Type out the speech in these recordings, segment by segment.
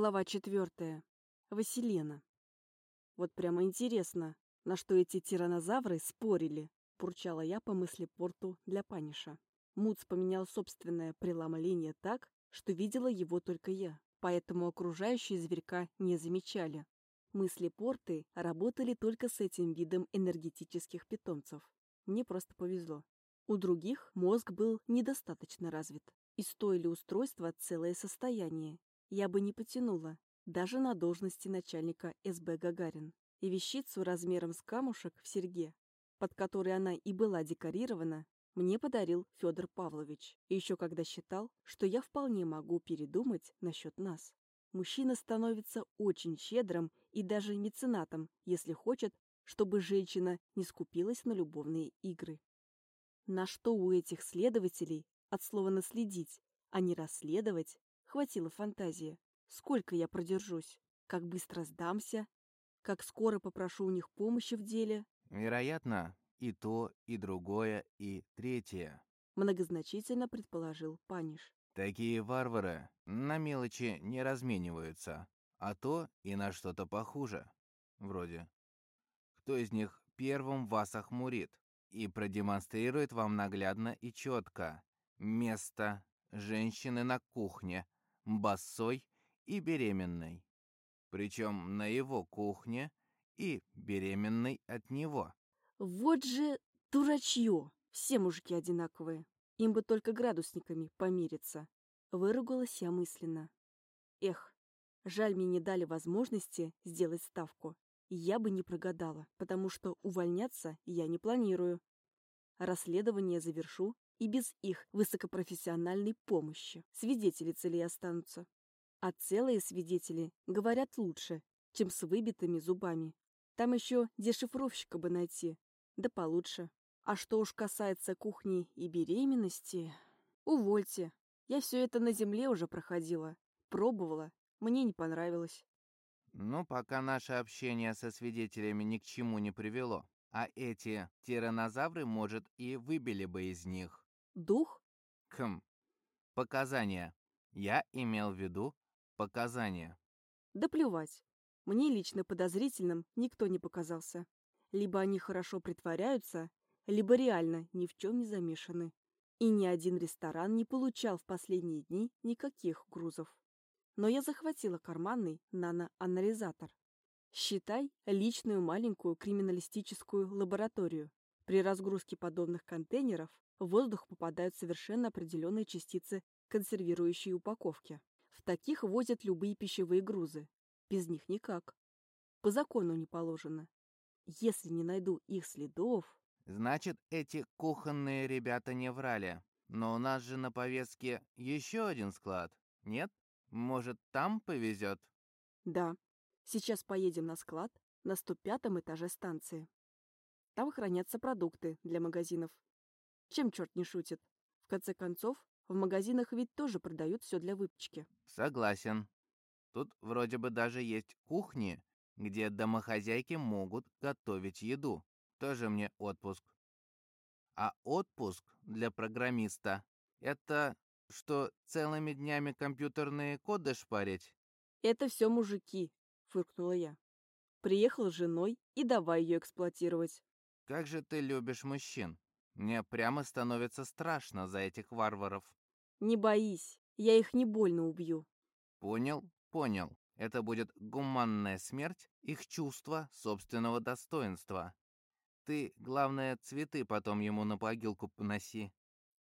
Глава четвертая. Василена. Вот прямо интересно, на что эти тиранозавры спорили, пурчала я по мысли порту для Паниша. Муц поменял собственное преломление так, что видела его только я, поэтому окружающие зверька не замечали. Мысли порты работали только с этим видом энергетических питомцев. Мне просто повезло. У других мозг был недостаточно развит, и стоили устройства целое состояние, я бы не потянула, даже на должности начальника СБ Гагарин. И вещицу размером с камушек в серьге, под которой она и была декорирована, мне подарил Федор Павлович, еще когда считал, что я вполне могу передумать насчет нас. Мужчина становится очень щедрым и даже меценатом, если хочет, чтобы женщина не скупилась на любовные игры. На что у этих следователей, от слова «наследить», а не «расследовать», Хватило фантазии. Сколько я продержусь? Как быстро сдамся? Как скоро попрошу у них помощи в деле? Вероятно, и то, и другое, и третье. Многозначительно предположил Паниш. Такие варвары на мелочи не размениваются, а то и на что-то похуже. Вроде. Кто из них первым вас охмурит и продемонстрирует вам наглядно и четко место женщины на кухне, босой и беременной. Причем на его кухне и беременной от него. Вот же дурачье! Все мужики одинаковые. Им бы только градусниками помириться. Выругалась я мысленно. Эх, жаль мне не дали возможности сделать ставку. Я бы не прогадала, потому что увольняться я не планирую. Расследование завершу и без их высокопрофессиональной помощи. Свидетели целей останутся. А целые свидетели говорят лучше, чем с выбитыми зубами. Там еще дешифровщика бы найти, да получше. А что уж касается кухни и беременности... Увольте. Я все это на земле уже проходила. Пробовала. Мне не понравилось. Ну, пока наше общение со свидетелями ни к чему не привело. А эти тиранозавры, может, и выбили бы из них. Дух? Хм. Показания. Я имел в виду показания. Да плевать. Мне лично подозрительным никто не показался. Либо они хорошо притворяются, либо реально ни в чем не замешаны. И ни один ресторан не получал в последние дни никаких грузов. Но я захватила карманный наноанализатор. Считай личную маленькую криминалистическую лабораторию. При разгрузке подобных контейнеров в воздух попадают совершенно определенные частицы консервирующей упаковки. В таких возят любые пищевые грузы. Без них никак. По закону не положено. Если не найду их следов... Значит, эти кухонные ребята не врали. Но у нас же на повестке еще один склад, нет? Может, там повезет? Да. Сейчас поедем на склад на 105 этаже станции. Там хранятся продукты для магазинов. Чем черт не шутит? В конце концов, в магазинах ведь тоже продают все для выпечки. Согласен. Тут вроде бы даже есть кухни, где домохозяйки могут готовить еду. Тоже мне отпуск. А отпуск для программиста — это что, целыми днями компьютерные коды шпарить? Это все мужики, фыркнула я. Приехал с женой и давай ее эксплуатировать. Как же ты любишь мужчин. Мне прямо становится страшно за этих варваров. Не боись, я их не больно убью. Понял, понял. Это будет гуманная смерть их чувства собственного достоинства. Ты, главное, цветы потом ему на могилку поноси.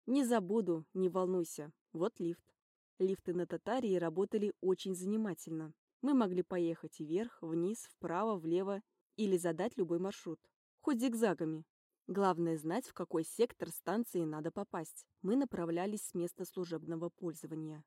Не забуду, не волнуйся. Вот лифт. Лифты на Татарии работали очень занимательно. Мы могли поехать вверх, вниз, вправо, влево или задать любой маршрут. Хоть зигзагами. Главное знать, в какой сектор станции надо попасть. Мы направлялись с места служебного пользования.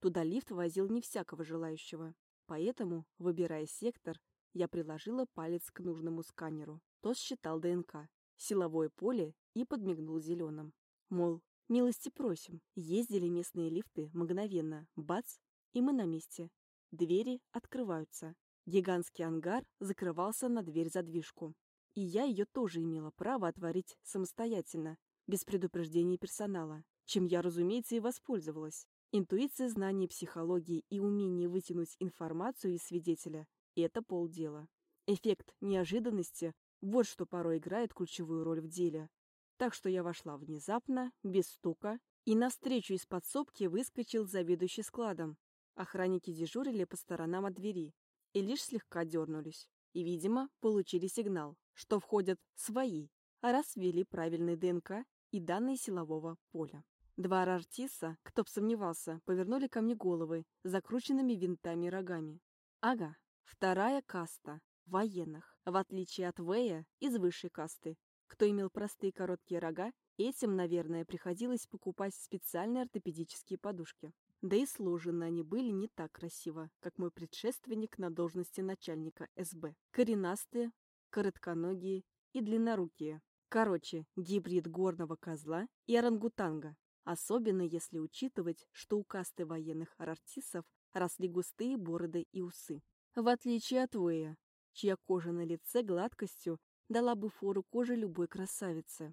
Туда лифт возил не всякого желающего. Поэтому, выбирая сектор, я приложила палец к нужному сканеру. Тот считал ДНК, силовое поле и подмигнул зеленым. Мол, милости просим. Ездили местные лифты мгновенно. Бац, и мы на месте. Двери открываются. Гигантский ангар закрывался на дверь-задвижку. И я ее тоже имела право отворить самостоятельно, без предупреждения персонала, чем я, разумеется, и воспользовалась. Интуиция, знание психологии и умение вытянуть информацию из свидетеля – это полдела. Эффект неожиданности – вот что порой играет ключевую роль в деле. Так что я вошла внезапно, без стука, и навстречу из подсобки выскочил заведующий складом. Охранники дежурили по сторонам от двери и лишь слегка дернулись. И, видимо, получили сигнал, что входят свои, а раз ввели правильный ДНК и данные силового поля. Два Рартиса, кто б сомневался, повернули ко мне головы, закрученными винтами рогами. Ага, вторая каста, военных, в отличие от Вэя из высшей касты. Кто имел простые короткие рога, этим, наверное, приходилось покупать специальные ортопедические подушки. Да и сложены они были не так красиво, как мой предшественник на должности начальника СБ. Коренастые, коротконогие и длиннорукие. Короче, гибрид горного козла и орангутанга. Особенно если учитывать, что у касты военных арартисов росли густые бороды и усы. В отличие от Уэя, чья кожа на лице гладкостью дала бы фору коже любой красавицы.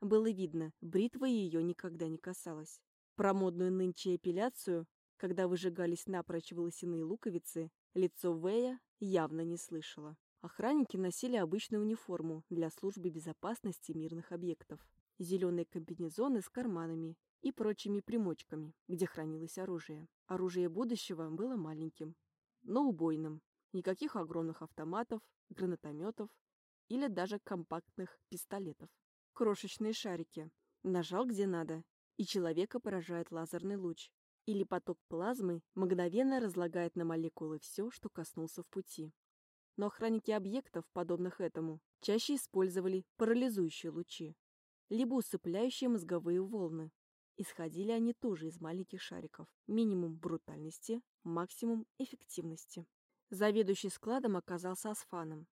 Было видно, бритва ее никогда не касалась. Про модную нынче эпиляцию, когда выжигались напрочь волосяные луковицы, лицо Вэя явно не слышала. Охранники носили обычную униформу для службы безопасности мирных объектов зеленые комбинезоны с карманами и прочими примочками, где хранилось оружие. Оружие будущего было маленьким, но убойным. Никаких огромных автоматов, гранатометов или даже компактных пистолетов. Крошечные шарики. Нажал где надо, и человека поражает лазерный луч. Или поток плазмы мгновенно разлагает на молекулы все, что коснулся в пути. Но охранники объектов, подобных этому, чаще использовали парализующие лучи, либо усыпляющие мозговые волны. Исходили они тоже из маленьких шариков. Минимум брутальности, максимум эффективности. Заведующий складом оказался Асфаном.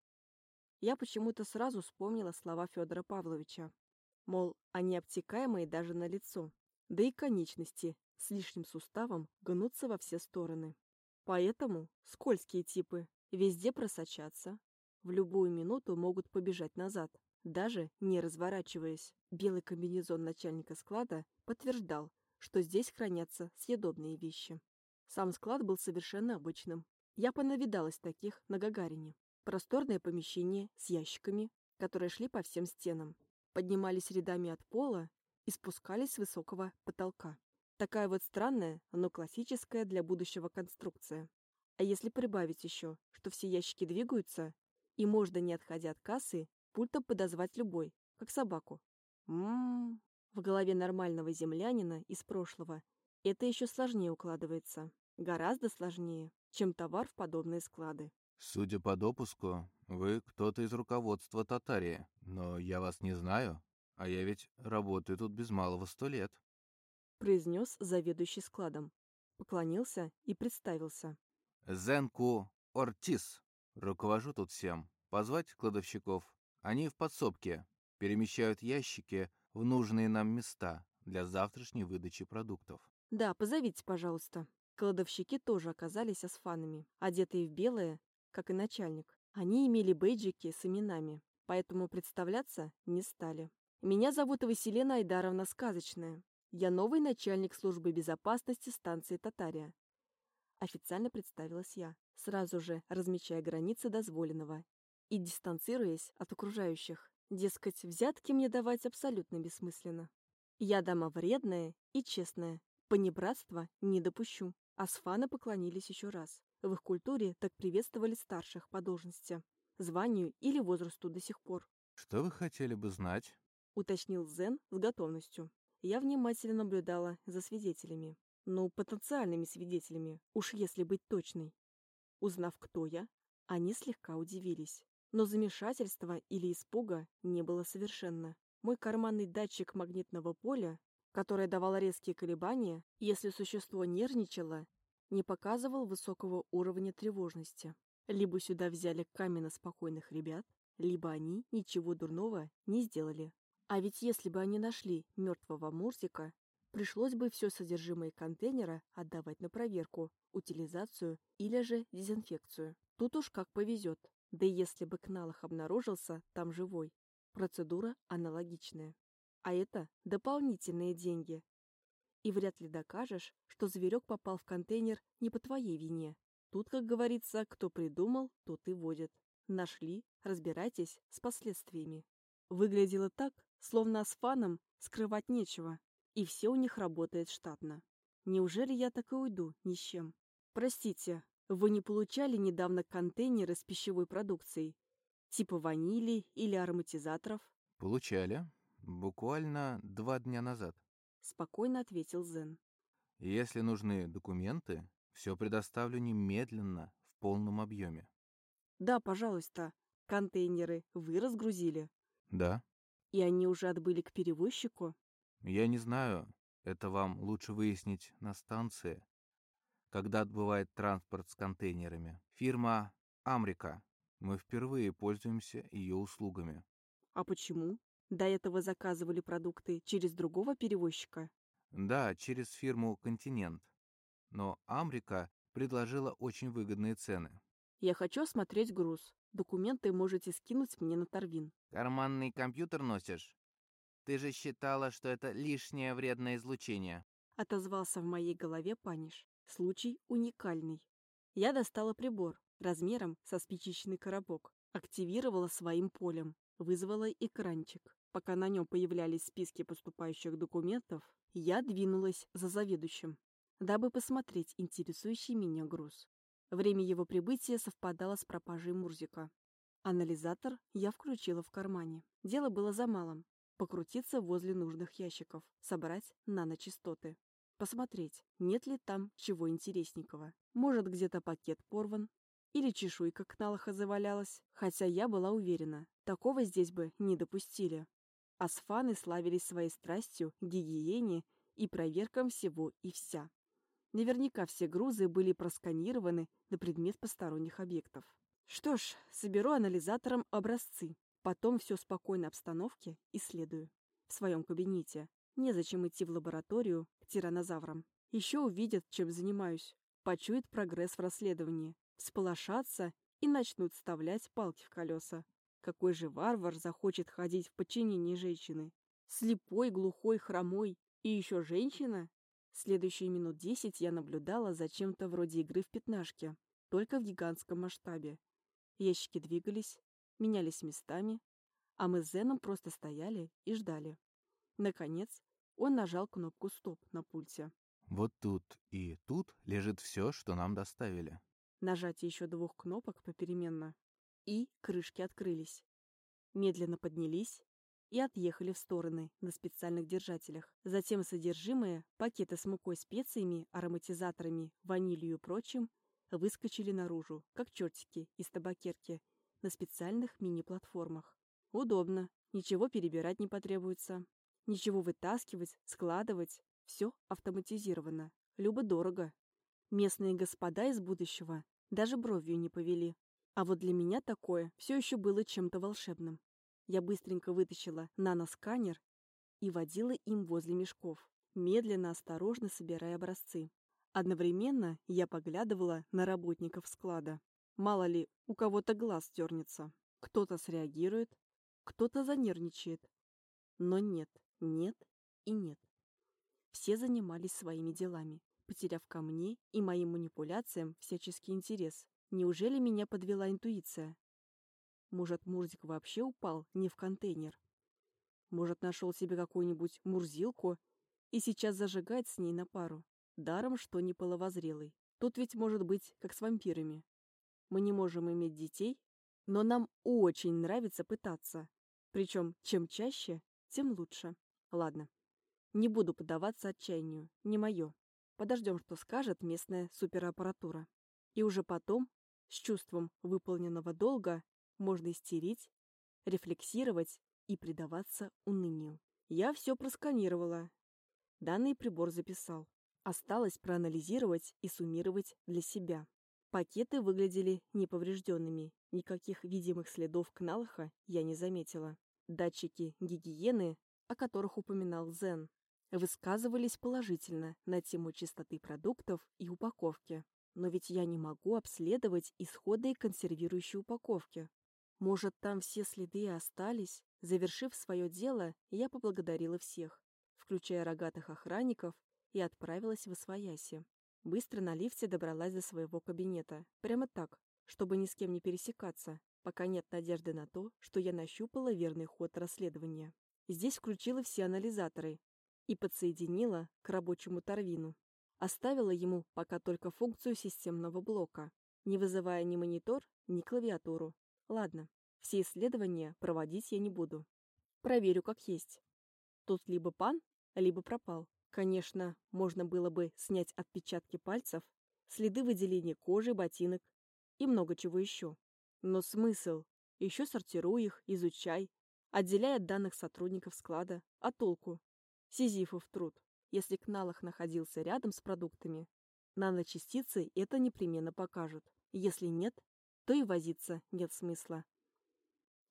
Я почему-то сразу вспомнила слова Федора Павловича. Мол, они обтекаемые даже на лицо. Да и конечности с лишним суставом гнутся во все стороны. Поэтому скользкие типы везде просочатся. В любую минуту могут побежать назад даже не разворачиваясь. Белый комбинезон начальника склада подтверждал, что здесь хранятся съедобные вещи. Сам склад был совершенно обычным. Я понавидалась таких на Гагарине. Просторное помещение с ящиками, которые шли по всем стенам, поднимались рядами от пола и спускались с высокого потолка. Такая вот странная, но классическая для будущего конструкция. А если прибавить еще, что все ящики двигаются, и можно, не отходя от кассы, пультом подозвать любой, как собаку. Ммм, в голове нормального землянина из прошлого это еще сложнее укладывается. Гораздо сложнее, чем товар в подобные склады. Судя по допуску, вы кто-то из руководства Татарии, но я вас не знаю, а я ведь работаю тут без малого сто лет. Произнес заведующий складом, поклонился и представился. Зенку Ортис. Руковожу тут всем. Позвать кладовщиков они в подсобке перемещают ящики в нужные нам места для завтрашней выдачи продуктов. Да, позовите, пожалуйста. Кладовщики тоже оказались асфанами, одетые в белое, как и начальник. Они имели бейджики с именами, поэтому представляться не стали. Меня зовут Василена Айдаровна Сказочная. Я новый начальник службы безопасности станции Татария. Официально представилась я, сразу же размечая границы дозволенного и дистанцируясь от окружающих. Дескать, взятки мне давать абсолютно бессмысленно. Я дама вредная и честная. Понебратства не допущу. Асфаны поклонились еще раз. В их культуре так приветствовали старших по должности, званию или возрасту до сих пор. «Что вы хотели бы знать?» — уточнил Зен с готовностью. Я внимательно наблюдала за свидетелями. Ну, потенциальными свидетелями, уж если быть точной. Узнав, кто я, они слегка удивились. Но замешательства или испуга не было совершенно. Мой карманный датчик магнитного поля, который давал резкие колебания, если существо нервничало, не показывал высокого уровня тревожности. Либо сюда взяли каменно спокойных ребят, либо они ничего дурного не сделали. А ведь если бы они нашли мертвого Мурзика, пришлось бы все содержимое контейнера отдавать на проверку, утилизацию или же дезинфекцию. Тут уж как повезет. Да и если бы Кналах обнаружился там живой, процедура аналогичная. А это дополнительные деньги. И вряд ли докажешь, что зверек попал в контейнер не по твоей вине. Тут, как говорится, кто придумал, тот и водит. Нашли, разбирайтесь с последствиями. Выглядело так, словно с фаном скрывать нечего, и все у них работает штатно. Неужели я так и уйду ни с чем? Простите, вы не получали недавно контейнеры с пищевой продукцией? Типа ванили или ароматизаторов? Получали. Буквально два дня назад. Спокойно ответил Зен. Если нужны документы, все предоставлю немедленно, в полном объеме. Да, пожалуйста. Контейнеры вы разгрузили? Да. И они уже отбыли к перевозчику? Я не знаю. Это вам лучше выяснить на станции, когда отбывает транспорт с контейнерами. Фирма «Амрика». Мы впервые пользуемся ее услугами. А почему? До этого заказывали продукты через другого перевозчика? Да, через фирму «Континент». Но «Амрика» предложила очень выгодные цены. Я хочу осмотреть груз. Документы можете скинуть мне на Торвин. Карманный компьютер носишь? Ты же считала, что это лишнее вредное излучение. Отозвался в моей голове Паниш. Случай уникальный. Я достала прибор размером со спичечный коробок, активировала своим полем, вызвала экранчик. Пока на нем появлялись списки поступающих документов, я двинулась за заведующим, дабы посмотреть интересующий меня груз. Время его прибытия совпадало с пропажей Мурзика. Анализатор я включила в кармане. Дело было за малым покрутиться возле нужных ящиков, собрать наночастоты. Посмотреть, нет ли там чего интересненького. Может, где-то пакет порван, или чешуйка к налоха завалялась, хотя я была уверена, такого здесь бы не допустили. Асфаны славились своей страстью гигиене и проверкам всего и вся. Наверняка все грузы были просканированы на предмет посторонних объектов. Что ж, соберу анализатором образцы, Потом все спокойной обстановке исследую. В своем кабинете. Незачем идти в лабораторию к тиранозаврам. Еще увидят, чем занимаюсь. Почуют прогресс в расследовании. Всполошатся и начнут вставлять палки в колеса. Какой же варвар захочет ходить в подчинении женщины? Слепой, глухой, хромой и еще женщина? Следующие минут десять я наблюдала за чем-то вроде игры в пятнашки, только в гигантском масштабе. Ящики двигались, менялись местами, а мы с Зеном просто стояли и ждали. Наконец, он нажал кнопку «Стоп» на пульте. Вот тут и тут лежит все, что нам доставили. Нажатие еще двух кнопок попеременно, и крышки открылись. Медленно поднялись и отъехали в стороны на специальных держателях. Затем содержимое, пакеты с мукой, специями, ароматизаторами, ванилью и прочим, выскочили наружу, как чертики из табакерки, на специальных мини-платформах. Удобно, ничего перебирать не потребуется. Ничего вытаскивать, складывать. Все автоматизировано. Любо-дорого. Местные господа из будущего даже бровью не повели. А вот для меня такое все еще было чем-то волшебным. Я быстренько вытащила наносканер и водила им возле мешков, медленно, осторожно собирая образцы. Одновременно я поглядывала на работников склада. Мало ли, у кого-то глаз дернется. Кто-то среагирует, кто-то занервничает. Но нет, нет и нет. Все занимались своими делами, потеряв ко мне и моим манипуляциям всяческий интерес. Неужели меня подвела интуиция? Может, Мурзик вообще упал не в контейнер? Может, нашел себе какую-нибудь мурзилку и сейчас зажигает с ней на пару? Даром, что не половозрелый. Тут ведь может быть, как с вампирами. Мы не можем иметь детей, но нам очень нравится пытаться. Причем, чем чаще, тем лучше. Ладно, не буду поддаваться отчаянию, не мое. Подождем, что скажет местная супераппаратура. И уже потом, с чувством выполненного долга, можно истерить, рефлексировать и предаваться унынию. Я все просканировала. Данный прибор записал. Осталось проанализировать и суммировать для себя. Пакеты выглядели неповрежденными, никаких видимых следов кналха я не заметила. Датчики гигиены, о которых упоминал Зен, высказывались положительно на тему чистоты продуктов и упаковки. Но ведь я не могу обследовать исходы консервирующей упаковки. Может, там все следы и остались? Завершив свое дело, я поблагодарила всех, включая рогатых охранников и отправилась в Освояси. Быстро на лифте добралась до своего кабинета. Прямо так, чтобы ни с кем не пересекаться, пока нет надежды на то, что я нащупала верный ход расследования. Здесь включила все анализаторы и подсоединила к рабочему Торвину. Оставила ему пока только функцию системного блока, не вызывая ни монитор, ни клавиатуру. Ладно, все исследования проводить я не буду. Проверю как есть. Тут либо пан, либо пропал. Конечно, можно было бы снять отпечатки пальцев, следы выделения кожи, ботинок и много чего еще. Но смысл? Еще сортируй их, изучай, отделяй от данных сотрудников склада. А толку? Сизифов труд. Если Кналах находился рядом с продуктами, наночастицы это непременно покажут. Если нет, то и возиться нет смысла.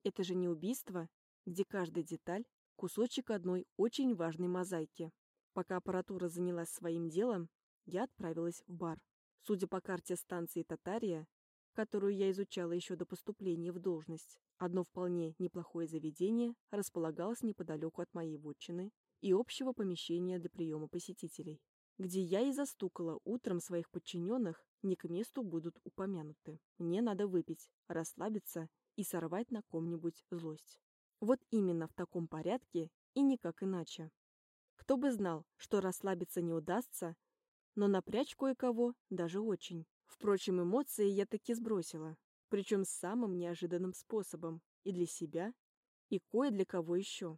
Это же не убийство, где каждая деталь – кусочек одной очень важной мозаики. Пока аппаратура занялась своим делом, я отправилась в бар. Судя по карте станции Татария, которую я изучала еще до поступления в должность, одно вполне неплохое заведение располагалось неподалеку от моей вотчины и общего помещения для приема посетителей, где я и застукала утром своих подчиненных, не к месту будут упомянуты. Мне надо выпить, расслабиться и сорвать на ком-нибудь злость. Вот именно в таком порядке и никак иначе. Кто бы знал, что расслабиться не удастся, но напрячь кое-кого даже очень. Впрочем, эмоции я таки сбросила, причем самым неожиданным способом и для себя, и кое для кого еще.